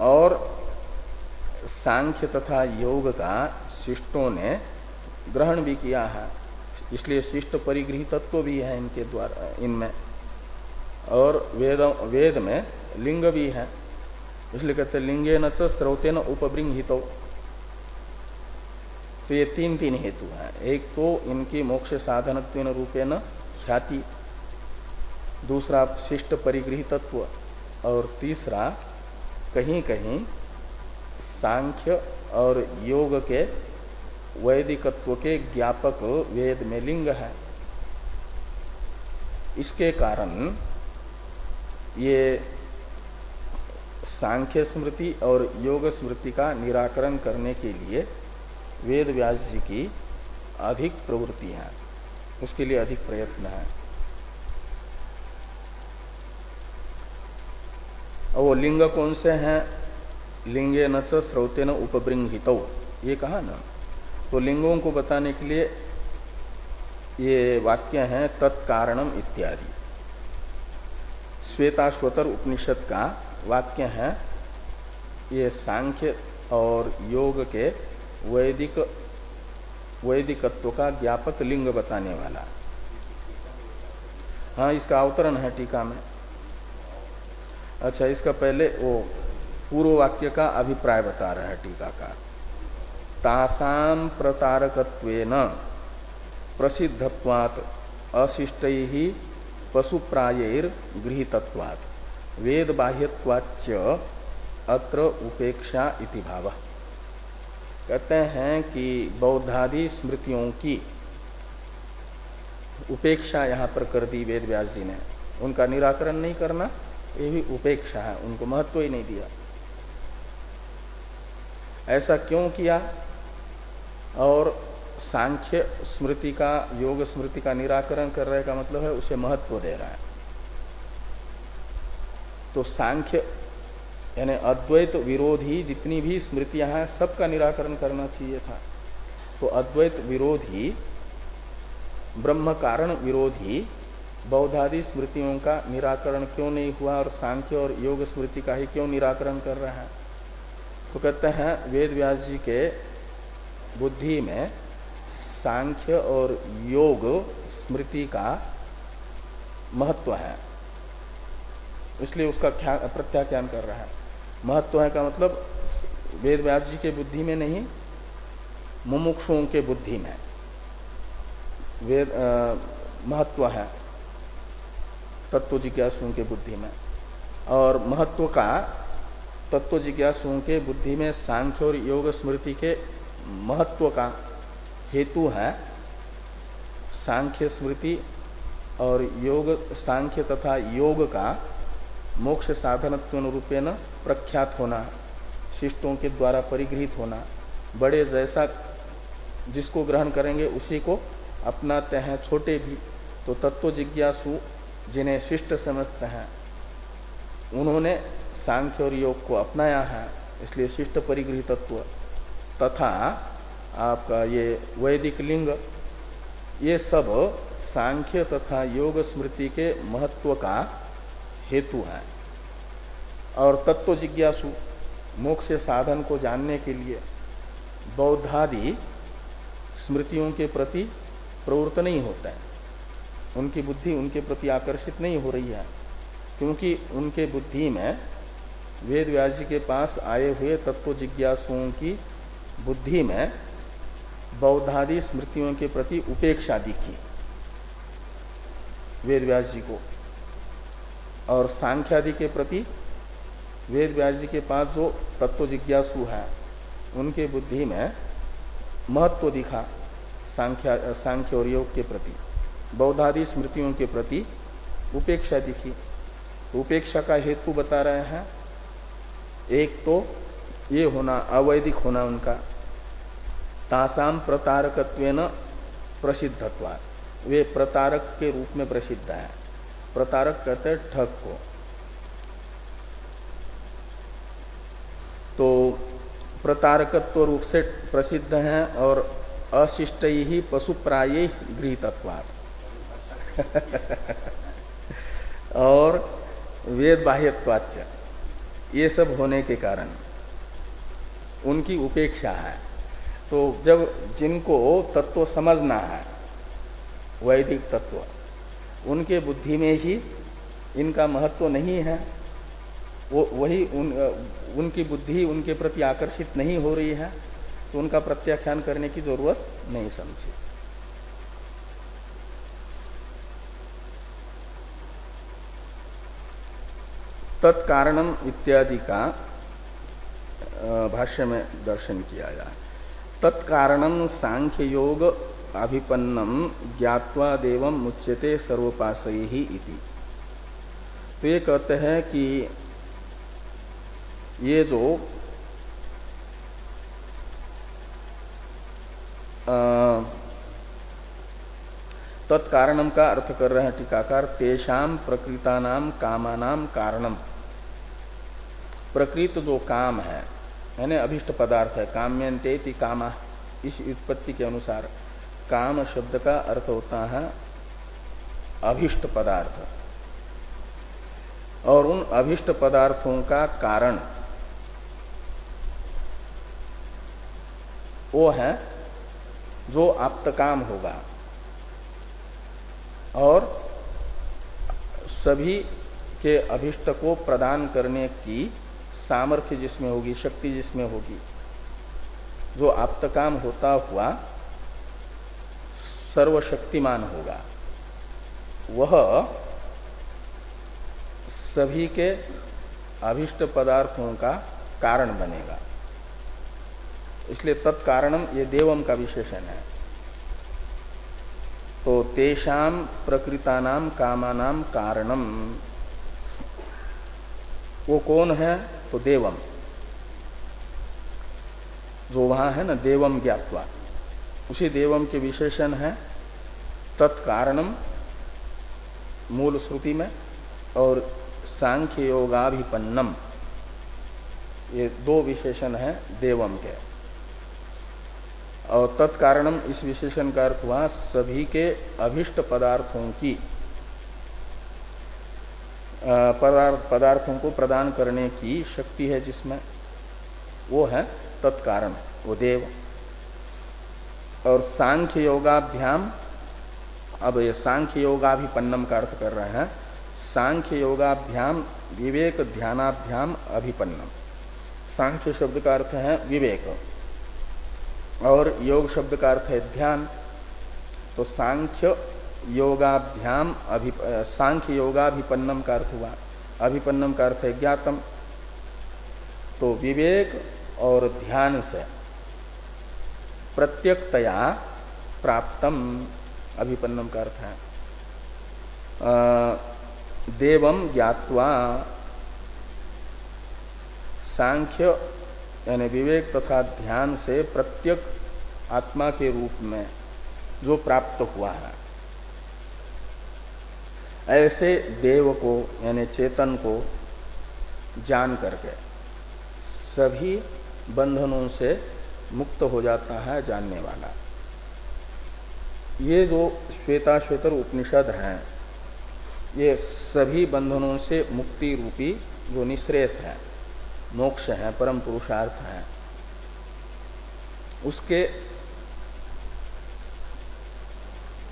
और सांख्य तथा योग का शिष्टों ने ग्रहण भी किया है। इसलिए शिष्ट परिगृह तत्व भी है इनके द्वारा, इनमें। और वेद वेद में लिंग भी है। इसलिए कहते लिंगे न स्रोते न उपबृंहित। तो ये तीन तीन हेतु हैं। एक तो इनकी मोक्ष साधन रूपे न ख्याति, दूसरा शिष्ट परिगृह तत्व, और तीसरा कहीं कहीं सांख्य और योग के वैदिकत्व के ज्ञापक वेद में लिंग है। इसके कारण ये सांख्य स्मृति और योग स्मृति का निराकरण करने के लिए वेद व्यास जी की अधिक प्रवृत्ति है। उसके लिए अधिक प्रयत्न है। और वो लिंग कौन से हैं? लिंगे न स्रोते न उपबृंहित। ये कहा ना? तो लिंगों को बताने के लिए ये वाक्य है तत्कारणम इत्यादि। श्वेताश्वतर उपनिषद का वाक्य है, ये सांख्य और योग के वैदिक, वैदिकत्व का ज्ञापक लिंग बताने वाला। हाँ इसका अवतरण है टीका में। अच्छा इसका पहले वो पूर्व वाक्य का अभिप्राय बता रहे हैं टीकाकार तासाम प्रतारकत्वेन प्रसिद्धत्वात्, अशिष्ट ही पशुप्रायर गृहितत्वात्। वेद बाह्यवाच्य अत्र उपेक्षा इति भाव। कहते हैं कि बौद्धादि स्मृतियों की उपेक्षा यहाँ पर कर दी वेद व्यास जी ने। उनका निराकरण नहीं करना, ये भी उपेक्षा है, उनको महत्व ही नहीं दिया। ऐसा क्यों किया? और सांख्य स्मृति का, योग स्मृति का निराकरण कर रहे का मतलब है, उसे महत्व दे रहा है। तो सांख्य यानी अद्वैत विरोधी जितनी भी स्मृतियाँ हैं, सबका निराकरण करना चाहिए था। तो अद्वैत विरोधी ब्रह्म कारण विरोधी, बौद्धादि स्मृतियों का निराकरण क्यों नहीं हुआ और सांख्य और योग स्मृति का ही क्यों निराकरण कर रहे हैं? तो कहते हैं वेद व्यास जी के बुद्धि में सांख्य और योग स्मृति का महत्व है। इसलिए उसका प्रत्याख्यान कर रहा है। महत्व है का मतलब वेद व्यास जी के बुद्धि में नहीं, मुमुक्षुओं के बुद्धि में। वेद महत्व है तत्व जिज्ञासुओं के बुद्धि में। और महत्व का तत्व जिज्ञासुओं के बुद्धि में सांख्य और योग स्मृति के महत्व का हेतु है सांख्य स्मृति और योग, सांख्य तथा योग का मोक्ष साधनत्व रूपेण प्रख्यात होना, शिष्टों के द्वारा परिगृहित होना, बड़े जैसा जिसको ग्रहण करेंगे उसी को अपनाते हैं छोटे भी। तो तत्व जिज्ञासु, जिन्हें शिष्ट समझते हैं, उन्होंने सांख्य और योग को अपनाया है, इसलिए शिष्ट परिगृहितत्व तथा आपका ये वैदिक लिंग, ये सब सांख्य तथा योग स्मृति के महत्व का हेतु है। और तत्व जिज्ञासु, मोक्ष साधन को जानने के लिए बौद्धादि स्मृतियों के प्रति प्रवृत्त नहीं होता है। उनकी बुद्धि उनके प्रति आकर्षित नहीं हो रही है, क्योंकि उनके बुद्धि में वेद व्यास के पास आए हुए तत्व जिज्ञासुओं की बुद्धि में बौद्धादि स्मृतियों के प्रति उपेक्षा दिखी। वेद जी को। और सांख्यादि के प्रति वेद जी के पास जो तत्व जिज्ञासु है, उनके बुद्धि में महत्व दिखा सांख्या, सांख्य और योग के प्रति। बौद्धादि स्मृतियों के प्रति उपेक्षा दिखी। उपेक्षा का हेतु बता रहे हैं, एक तो ये होना, अवैधिक होना उनका। तासाम प्रतारकत्व प्रसिद्धत्वा वे प्रतारक के रूप में प्रसिद्ध है। प्रतारक कहते हैं ठग को। तो प्रतारकत्व रूप से प्रसिद्ध हैं और अशिष्ट ही पशु प्राय गृहतत्वाद और वेद बाह्यत्वाच ये सब होने के कारण। उनकी उपेक्षा है। तो जब जिनको तत्व समझना है वैदिक तत्व उनके बुद्धि में ही इनका महत्व नहीं है। वो वही उन, उनकी बुद्धि उनके प्रति आकर्षित नहीं हो रही है तो उनका प्रत्याख्यान करने की ज़रूरत नहीं समझी। तत्कारणम इत्यादि का भाष्य में दर्शन किया जाए तत्कारणम सांख्य योग अभिपन्नम ज्ञावा देव मुच्यते सर्वपाश ही इति। तो ये कहते हैं कि ये जो तत्कारणम का अर्थ कर रहे हैं टीकाकार तेषाम प्रकृतानाम कामानाम कारणम प्रकृत जो काम है यानी अभिष्ट पदार्थ है। काम्यंते कामा। इस उत्पत्ति के अनुसार काम शब्द का अर्थ होता है अभिष्ट पदार्थ। और उन अभिष्ट पदार्थों का कारण वो है जो आप्त काम होगा। और सभी के अभिष्ट को प्रदान करने की सामर्थ्य जिसमें होगी, शक्ति जिसमें होगी, जो आप्तकाम होता हुआ सर्वशक्तिमान होगा, वह सभी के अभिष्ट पदार्थों का कारण बनेगा। इसलिए तत्कारणम ये देवम का विशेषण है। तो तेषाम प्रकृतानाम कामानाम कारणम। वो कौन है? तो देवम। जो वहाँ है ना, देवम ज्ञातवा। उसी देवम के विशेषण है तत्कारणम मूल श्रुति में और सांख्य योगाभिपन्नम ये दो विशेषण है देवम के। और तत्कारणम इस विशेषण का अर्थ हुआ सभी के अभिष्ट पदार्थों की। पदार्थों को प्रदान करने की शक्ति है जिसमें वो है तत्कारण, वो देव। और सांख्य योगाभ्याम, अब ये सांख्य योगाभिपन्नम का अर्थ कर रहे हैं। सांख्य योगाभ्याम, विवेक ध्यानाभ्याम अभिपन्नम। सांख्य शब्द का अर्थ है विवेक। और योग शब्द का अर्थ है ध्यान। तो सांख्य योगाभ्याम अभि सांख्य योगाभिपन्नम का अर्थ हुआ। अभिपन्नम का अर्थ है ज्ञातम। तो विवेक और ध्यान से प्रत्यक्तया प्राप्तम अभिपन्नम का अर्थ है। देवम ज्ञावा सांख्य यानी विवेक तथा ध्यान से प्रत्यक आत्मा के रूप में जो प्राप्त हुआ है। ऐसे देव को, यानी चेतन को जान करके सभी बंधनों से मुक्त हो जाता है जानने वाला। ये जो श्वेता श्वेतर उपनिषद हैं। ये सभी बंधनों से मुक्ति रूपी जो निश्रेष है, मोक्ष है, परम पुरुषार्थ है, उसके,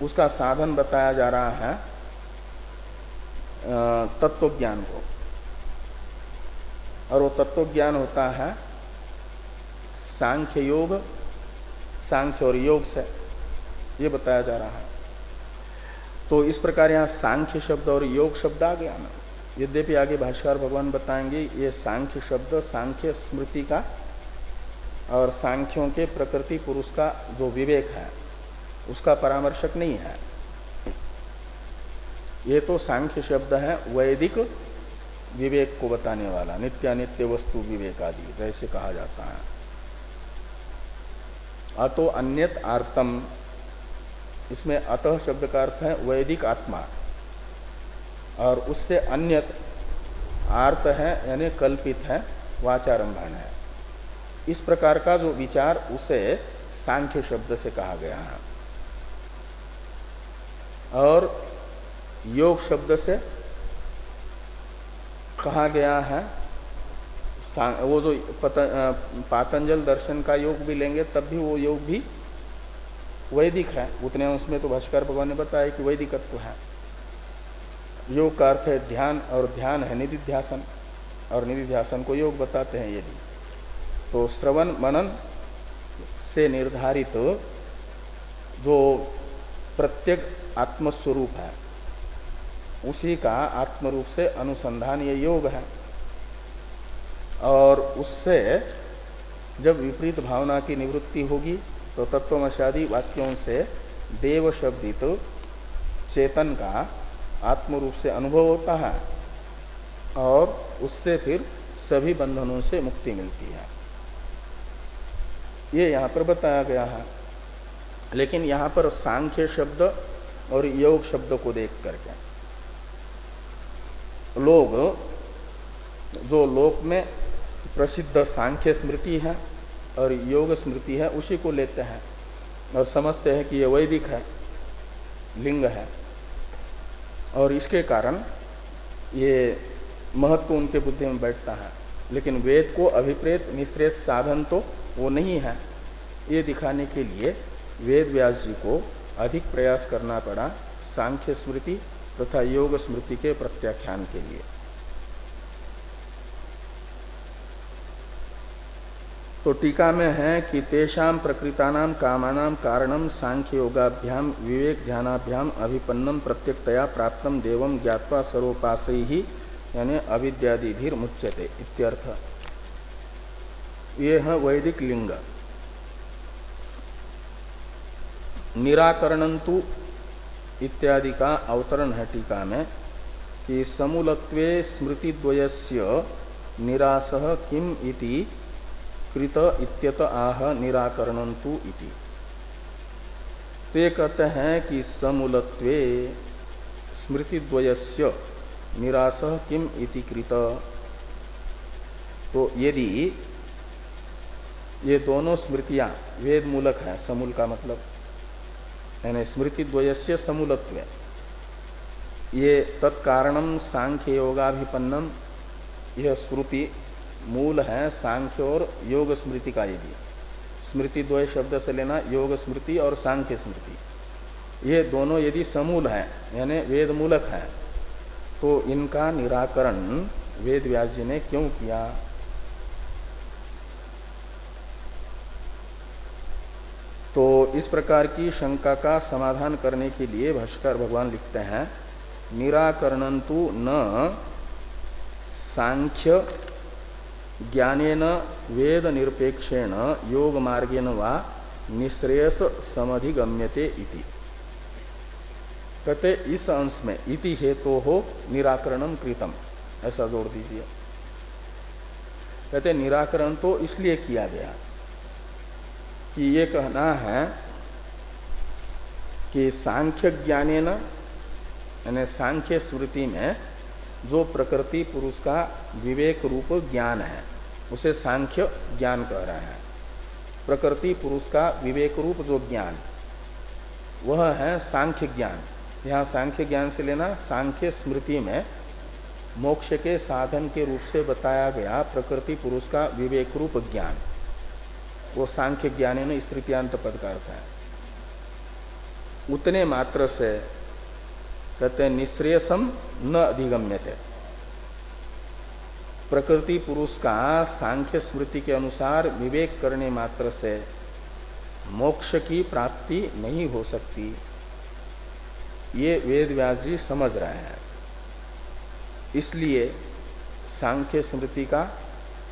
उसका साधन बताया जा रहा है तत्व ज्ञान को। और वो तत्व ज्ञान होता है सांख्य योग, सांख्य और योग से। ये बताया जा रहा है। तो इस प्रकार यहाँ सांख्य शब्द और योग शब्द आ गया ना। यद्यपि आगे भाष्कर भगवान बताएँगे, ये सांख्य शब्द, सांख्य स्मृति का और सांख्यों के प्रकृति पुरुष का जो विवेक है, उसका परामर्शक नहीं है। ये तो सांख्य शब्द है, वैदिक विवेक को बताने वाला, नित्यानित्य वस्तु विवेक आदि, जैसे कहा जाता है। अतो अन्यत आर्तम। इसमें अतः शब्द का अर्थ है वैदिक आत्मा। और उससे अन्यत आर्त है, यानी कल्पित है, वाचारंभण है। इस प्रकार का जो विचार, उसे सांख्य शब्द से कहा गया है। और योग शब्द से कहा गया है। वो जो पातंजल दर्शन का योग भी लेंगे, तब भी वो योग भी वैदिक है। उतने उसमें तो भाष्कर भगवान ने बताया कि वैदिकत्व है। योग का अर्थ है ध्यान, और ध्यान है निधिध्यासन, और निधिध्यासन को योग बताते हैं यदि तो श्रवण मनन से निर्धारित जो प्रत्येक आत्मस्वरूप है। उसी का आत्म रूप से अनुसंधान ये योग है। और उससे जब विपरीत भावना की निवृत्ति होगी तो तत्वमशादी वाक्यों से देव शब्दित तो चेतन का आत्म रूप से अनुभव होता है और उससे फिर सभी बंधनों से मुक्ति मिलती है। ये यहाँ पर बताया गया है। लेकिन यहाँ पर सांख्य शब्द और योग शब्द को देख करके लोग, जो लोक में प्रसिद्ध सांख्य स्मृति है और योग स्मृति है, उसी को लेते हैं और समझते हैं कि यह वैदिक है, लिंग है। और इसके कारण ये महत्व उनके बुद्धि में बैठता है। लेकिन वेद को अभिप्रेत निश्रेष साधन तो वो नहीं है। ये दिखाने के लिए वेद व्यास जी को अधिक प्रयास करना पड़ा सांख्य स्मृति तथा योग स्मृति के प्रत्याख्यान के लिए। तो टीका में है कि तेषाम प्रकृतानाम कामानाम कारणम सांख्य योगाभ्याम विवेक ध्यानाभ्याम अभिपन्नम प्रत्यक्तया प्राप्तम देवम ज्ञावा सर्वोपास ही यानी अविद्यादिधीर मुच्यते इत्यर्थ। ये है वैदिक लिंग। निराकरणंतु इत्यादि का अवतरण है टीका में कि समूलत्वे स्मृतिद्वयस्य निराश किम इति कृत इत्यत आह निराकरणंतु इति। ते कहते हैं कि समूलत्वे स्मृति द्वयस्य निराश किम इति कृत। तो यदि ये दोनों स्मृतियाँ वेद मूलक है, समूल का मतलब यानी स्मृति द्वयस्य समूलत्व। ये तत्कारणम सांख्य योगाभिपन्नम यह श्रुति मूल है सांख्य और योग स्मृति का यदि स्मृति द्वय शब्द से लेना योग स्मृति और सांख्य स्मृति ये दोनों यदि समूल है, यानी वेद मूलक है तो इनका निराकरण वेद व्यास जी ने क्यों किया तो इस प्रकार की शंका का समाधान करने के लिए भाष्कर भगवान लिखते हैं निराकरणंतु न सांख्य ज्ञानेन वेद निरपेक्षेण योग मार्गेण वा निश्रेयस समधिगम्यते इति। कहते इस अंश में इति हेतु हो निराकरणम कृतम। ऐसा जोड़ दीजिए। कहते निराकरण तो इसलिए किया गया कि ये कहना है कि सांख्य ज्ञाने न यानी सांख्य स्मृति में जो प्रकृति पुरुष का विवेक रूप ज्ञान है, उसे सांख्य ज्ञान कह रहे हैं। प्रकृति पुरुष का विवेक रूप जो ज्ञान, वह है सांख्य ज्ञान। यहाँ सांख्य ज्ञान से लेना, सांख्य स्मृति में मोक्ष के साधन के रूप से बताया गया प्रकृति पुरुष का विवेक रूप ज्ञान। वो सांख्य ज्ञान ने तृतीयांत पद का अर्थ है। उतने मात्र से कहते हैं, निश्रेयसम न अधिगम्य थे प्रकृति पुरुष का सांख्य स्मृति के अनुसार विवेक करने मात्र से मोक्ष की प्राप्ति नहीं हो सकती। ये वेद जी समझ रहे हैं। इसलिए सांख्य स्मृति का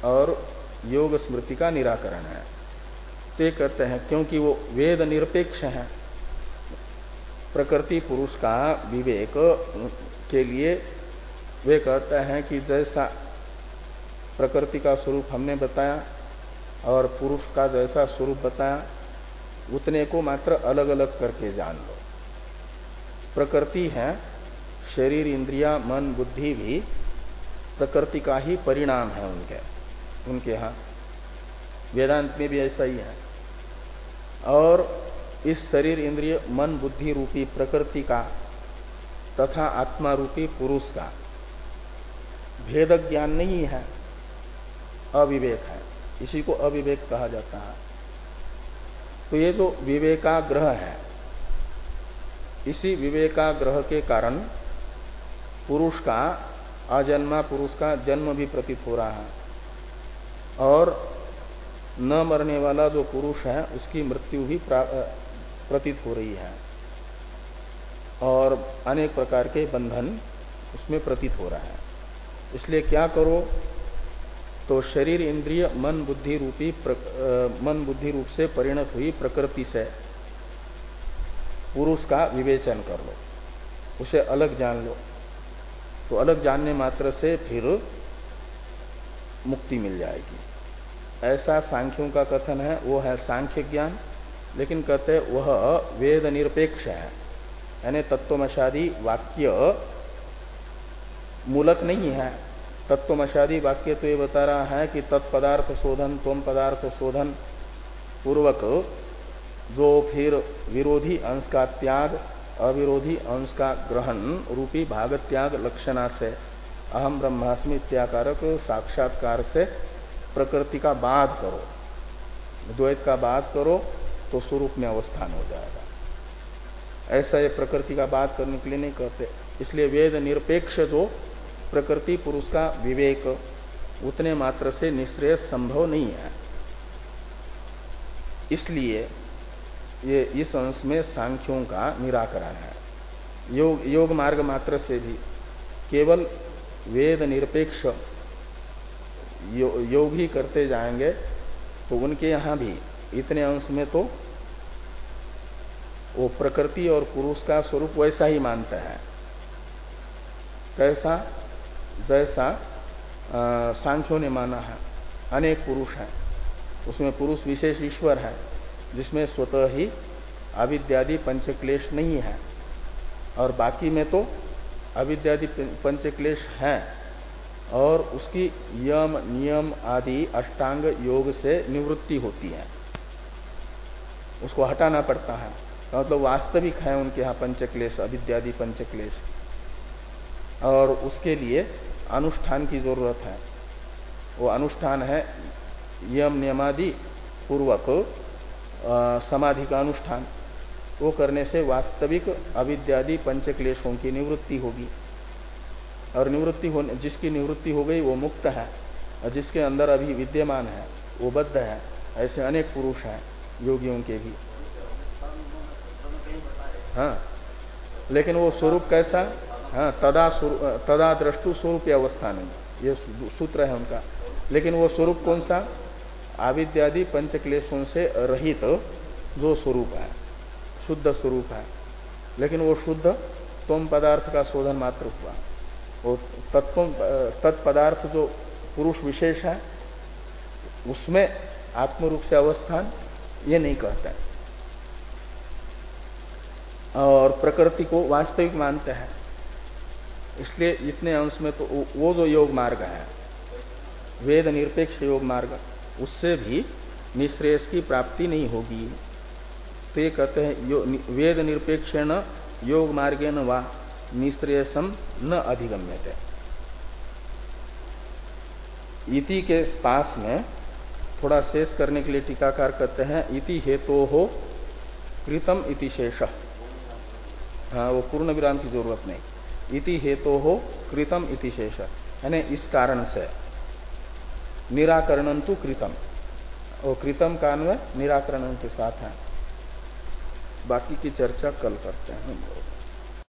और योग स्मृति का निराकरण है। ते कहते हैं, क्योंकि वो वेद निरपेक्ष है प्रकृति पुरुष का विवेक के लिए वे कहते हैं कि जैसा प्रकृति का स्वरूप हमने बताया और पुरुष का जैसा स्वरूप बताया, उतने को मात्र अलग अलग करके जान लो। प्रकृति है, शरीर, इंद्रिया, मन, बुद्धि भी प्रकृति का ही परिणाम है उनके उनके यहाँ। वेदांत में भी ऐसा ही है। और इस शरीर इंद्रिय मन बुद्धि रूपी प्रकृति का तथा आत्मा रूपी पुरुष का। भेद ज्ञान नहीं है, अविवेक है। इसी को अविवेक कहा जाता है। तो ये जो विवेकाग्रह है, इसी विवेकाग्रह के कारण पुरुष का अजन्मा, पुरुष का जन्म भी प्रतीत हो रहा है। और न मरने वाला जो पुरुष है, उसकी मृत्यु भी प्रतीत हो रही है और अनेक प्रकार के बंधन उसमें प्रतीत हो रहा है। इसलिए क्या करो तो शरीर इंद्रिय मन बुद्धि रूपी मन बुद्धि रूप से परिणत हुई प्रकृति से पुरुष का विवेचन कर लो। उसे अलग जान लो। तो अलग जानने मात्र से फिर मुक्ति मिल जाएगी। ऐसा सांख्यों का कथन है, वो है सांख्य ज्ञान। लेकिन कहते वह वेद निरपेक्ष है। यानी तत्वमशादी वाक्य मूलक नहीं है। तत्वमशादी वाक्य तो ये बता रहा है कि तत्पदार्थ शोधन तम पदार्थ शोधन पूर्वक जो फिर विरोधी अंश का त्याग, अविरोधी अंश का ग्रहण रूपी भाग त्याग लक्षणा से अहम ब्रह्मास्मि इत्याकारक साक्षात्कार से प्रकृति का बाध करो। द्वैत का बाध करो तो स्वरूप में अवस्थान हो जाएगा। ऐसा ये प्रकृति का बात करने के लिए नहीं करते। इसलिए वेद निरपेक्ष जो प्रकृति पुरुष का विवेक उतने मात्र से निश्रेय संभव नहीं है। इसलिए ये इस अंश में सांख्यों का निराकरण है। योग योग मार्ग मात्र से भी केवल वेद निरपेक्ष यो, योग ही करते जाएँगे तो उनके यहाँ भी इतने अंश में तो वो प्रकृति और पुरुष का स्वरूप वैसा ही मानते हैं। कैसा? जैसा सांख्यों ने माना है। अनेक पुरुष हैं। उसमें पुरुष विशेष ईश्वर है, जिसमें स्वतः ही अविद्यादि पंचक्लेश नहीं है। और बाकी में तो अविद्यादि पंचक्लेश है। और उसकी यम, नियम आदि अष्टांग योग से निवृत्ति होती है। उसको हटाना पड़ता है। मतलब तो वास्तविक है उनके यहाँ पंचक्लेश, अविद्यादि पंचक्लेश। और उसके लिए अनुष्ठान की ज़रूरत है। वो अनुष्ठान है यम नियमादि पूर्वक समाधि का अनुष्ठान। वो करने से वास्तविक अविद्यादि पंच पंचक्लेशों की निवृत्ति होगी। और निवृत्ति होने, जिसकी निवृत्ति हो गई वो मुक्त है। और जिसके अंदर अभी विद्यमान है, वो बद्ध है। ऐसे अनेक पुरुष हैं। योगियों के भी। हाँ। लेकिन वो स्वरूप कैसा? हाँ तदा तदा दृष्टु स्वरूप अवस्था नहीं। ये सूत्र है उनका। लेकिन वो स्वरूप कौन सा? आविद्यादि पंचक्लेशों से रहित तो जो स्वरूप है, शुद्ध स्वरूप है। लेकिन वो शुद्ध तोम पदार्थ का शोधन मात्र हुआ। वो तत्व, तत्पदार्थ जो पुरुष विशेष है, उसमें आत्म रूप से अवस्थान ये नहीं कहते और प्रकृति को वास्तविक मानते हैं। इसलिए इतने अंश में तो वो जो योग मार्ग है वेद निरपेक्ष योग मार्ग उससे भी निश्रेयस की प्राप्ति नहीं होगी। तो ये कहते हैं यो, वेद निरपेक्ष न योग मार्गे न वा निश्रेयसम न अधिगम्य इति के पास में थोड़ा शेष करने के लिए टीकाकार कहते हैं, इति हेतो हो कृतम इति शेष। हाँ वो पूर्ण विराम की ज़रूरत नहीं। इति हेतो हो कृतम इति शेष। यानी इस कारण से। निराकरणम तो कृतम। और कृतम का अन्वय निराकरण के साथ है। बाकी की चर्चा कल करते हैं